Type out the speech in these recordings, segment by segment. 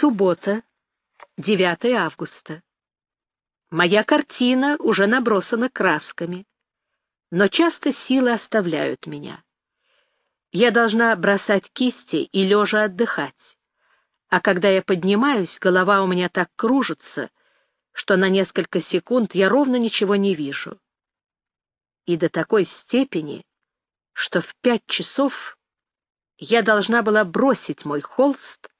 Суббота, 9 августа. Моя картина уже набросана красками, но часто силы оставляют меня. Я должна бросать кисти и лежа отдыхать. А когда я поднимаюсь, голова у меня так кружится, что на несколько секунд я ровно ничего не вижу. И до такой степени, что в пять часов я должна была бросить мой холст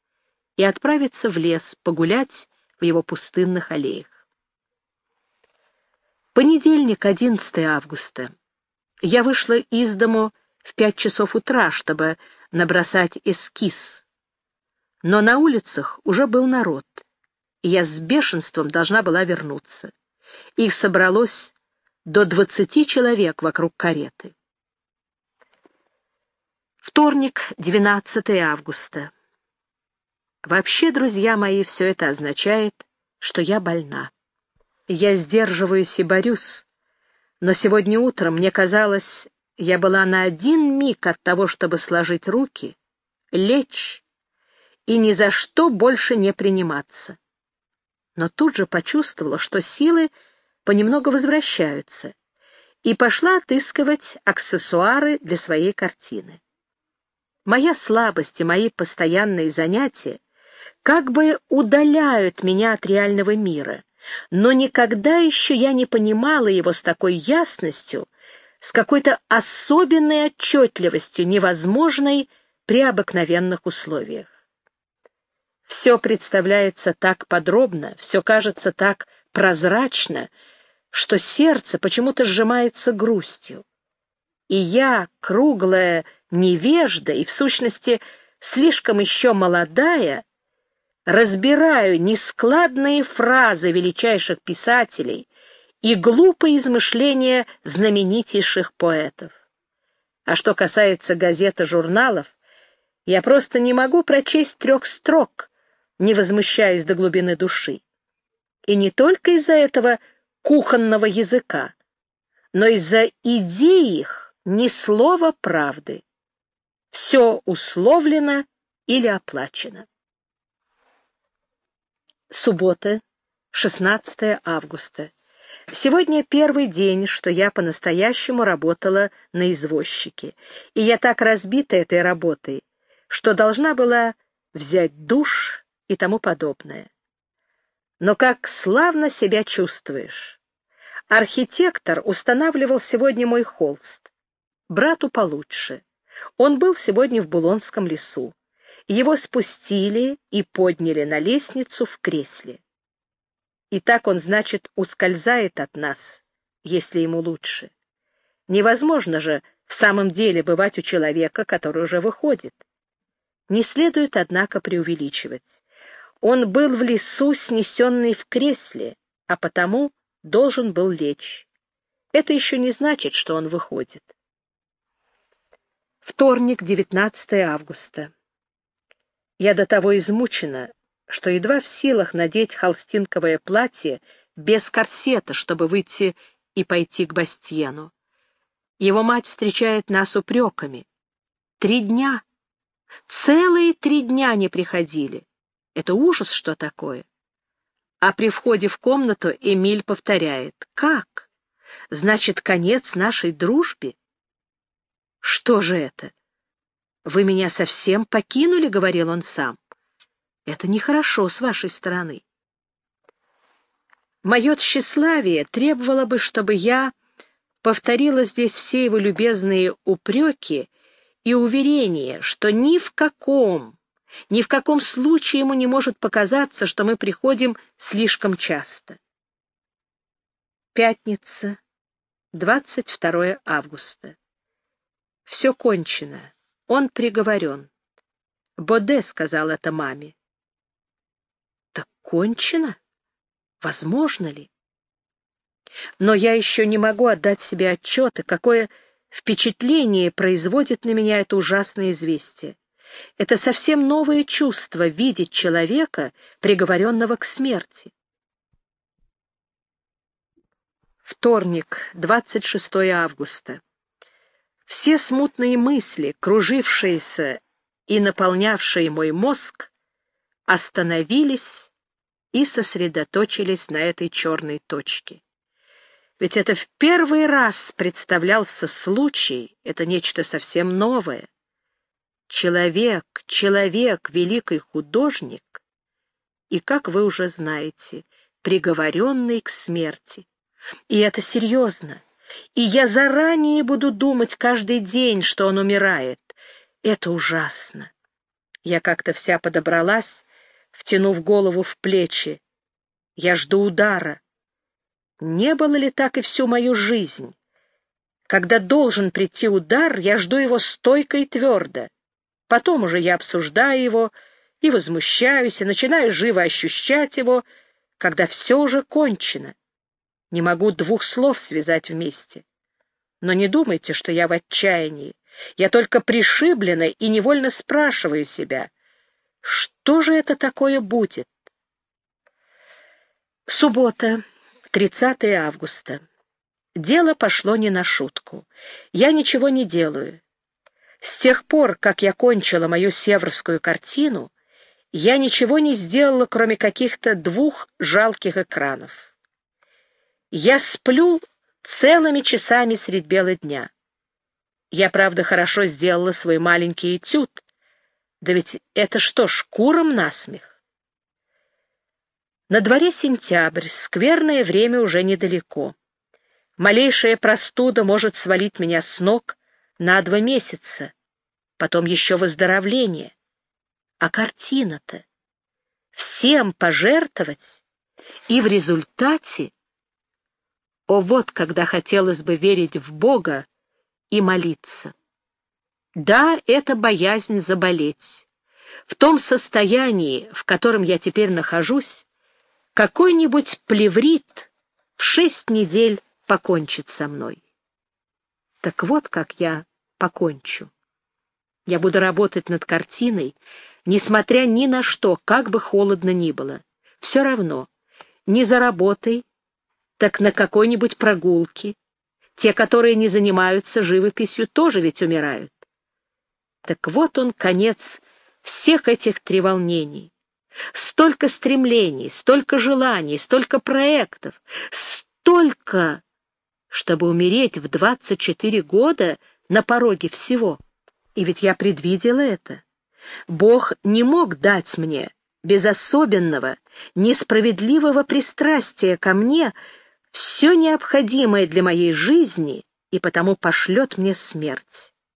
и отправиться в лес погулять в его пустынных аллеях. Понедельник, 11 августа. Я вышла из дому в пять часов утра, чтобы набросать эскиз. Но на улицах уже был народ, и я с бешенством должна была вернуться. Их собралось до двадцати человек вокруг кареты. Вторник, 12 августа. Вообще, друзья мои, все это означает, что я больна. Я сдерживаюсь и борюсь, но сегодня утром мне казалось, я была на один миг от того, чтобы сложить руки, лечь и ни за что больше не приниматься. Но тут же почувствовала, что силы понемногу возвращаются, и пошла отыскивать аксессуары для своей картины. Моя слабость и мои постоянные занятия как бы удаляют меня от реального мира, но никогда еще я не понимала его с такой ясностью, с какой-то особенной отчетливостью, невозможной при обыкновенных условиях. Все представляется так подробно, все кажется так прозрачно, что сердце почему-то сжимается грустью. И я, круглая невежда и, в сущности, слишком еще молодая, разбираю нескладные фразы величайших писателей и глупые измышления знаменитейших поэтов. А что касается газет и журналов, я просто не могу прочесть трех строк, не возмущаясь до глубины души. И не только из-за этого кухонного языка, но из-за идей их ни слова правды. Все условлено или оплачено. Суббота, 16 августа. Сегодня первый день, что я по-настоящему работала на извозчике, и я так разбита этой работой, что должна была взять душ и тому подобное. Но как славно себя чувствуешь. Архитектор устанавливал сегодня мой холст. Брату получше. Он был сегодня в Булонском лесу. Его спустили и подняли на лестницу в кресле. И так он, значит, ускользает от нас, если ему лучше. Невозможно же в самом деле бывать у человека, который уже выходит. Не следует, однако, преувеличивать. Он был в лесу, снесенный в кресле, а потому должен был лечь. Это еще не значит, что он выходит. Вторник, 19 августа. Я до того измучена, что едва в силах надеть холстинковое платье без корсета, чтобы выйти и пойти к Бастьену. Его мать встречает нас упреками. Три дня, целые три дня не приходили. Это ужас, что такое. А при входе в комнату Эмиль повторяет. Как? Значит, конец нашей дружбе? Что же это? «Вы меня совсем покинули», — говорил он сам. «Это нехорошо с вашей стороны». Мое тщеславие требовало бы, чтобы я повторила здесь все его любезные упреки и уверения, что ни в каком, ни в каком случае ему не может показаться, что мы приходим слишком часто. Пятница, 22 августа. Все кончено. Он приговорен. Боде сказал это маме. Так кончено? Возможно ли? Но я еще не могу отдать себе отчета, какое впечатление производит на меня это ужасное известие. Это совсем новое чувство — видеть человека, приговоренного к смерти. Вторник, 26 августа. Все смутные мысли, кружившиеся и наполнявшие мой мозг, остановились и сосредоточились на этой черной точке. Ведь это в первый раз представлялся случай, это нечто совсем новое. Человек, человек, великий художник, и, как вы уже знаете, приговоренный к смерти. И это серьезно. И я заранее буду думать каждый день, что он умирает. Это ужасно. Я как-то вся подобралась, втянув голову в плечи. Я жду удара. Не было ли так и всю мою жизнь? Когда должен прийти удар, я жду его стойко и твердо. Потом уже я обсуждаю его и возмущаюсь, и начинаю живо ощущать его, когда все уже кончено. Не могу двух слов связать вместе. Но не думайте, что я в отчаянии. Я только пришиблена и невольно спрашиваю себя, что же это такое будет? Суббота, 30 августа. Дело пошло не на шутку. Я ничего не делаю. С тех пор, как я кончила мою северскую картину, я ничего не сделала, кроме каких-то двух жалких экранов. Я сплю целыми часами средь бела дня. Я, правда, хорошо сделала свой маленький этюд. Да ведь это что, шкуром насмех? На дворе сентябрь, скверное время уже недалеко. Малейшая простуда может свалить меня с ног на два месяца, потом еще выздоровление. А картина-то всем пожертвовать и в результате... О, вот когда хотелось бы верить в Бога и молиться. Да, это боязнь заболеть. В том состоянии, в котором я теперь нахожусь, какой-нибудь плеврит в шесть недель покончит со мной. Так вот как я покончу. Я буду работать над картиной, несмотря ни на что, как бы холодно ни было. Все равно, не за работой, так на какой-нибудь прогулке. Те, которые не занимаются живописью, тоже ведь умирают. Так вот он конец всех этих треволнений. Столько стремлений, столько желаний, столько проектов, столько, чтобы умереть в 24 года на пороге всего. И ведь я предвидела это. Бог не мог дать мне без особенного, несправедливого пристрастия ко мне все необходимое для моей жизни и потому пошлет мне смерть.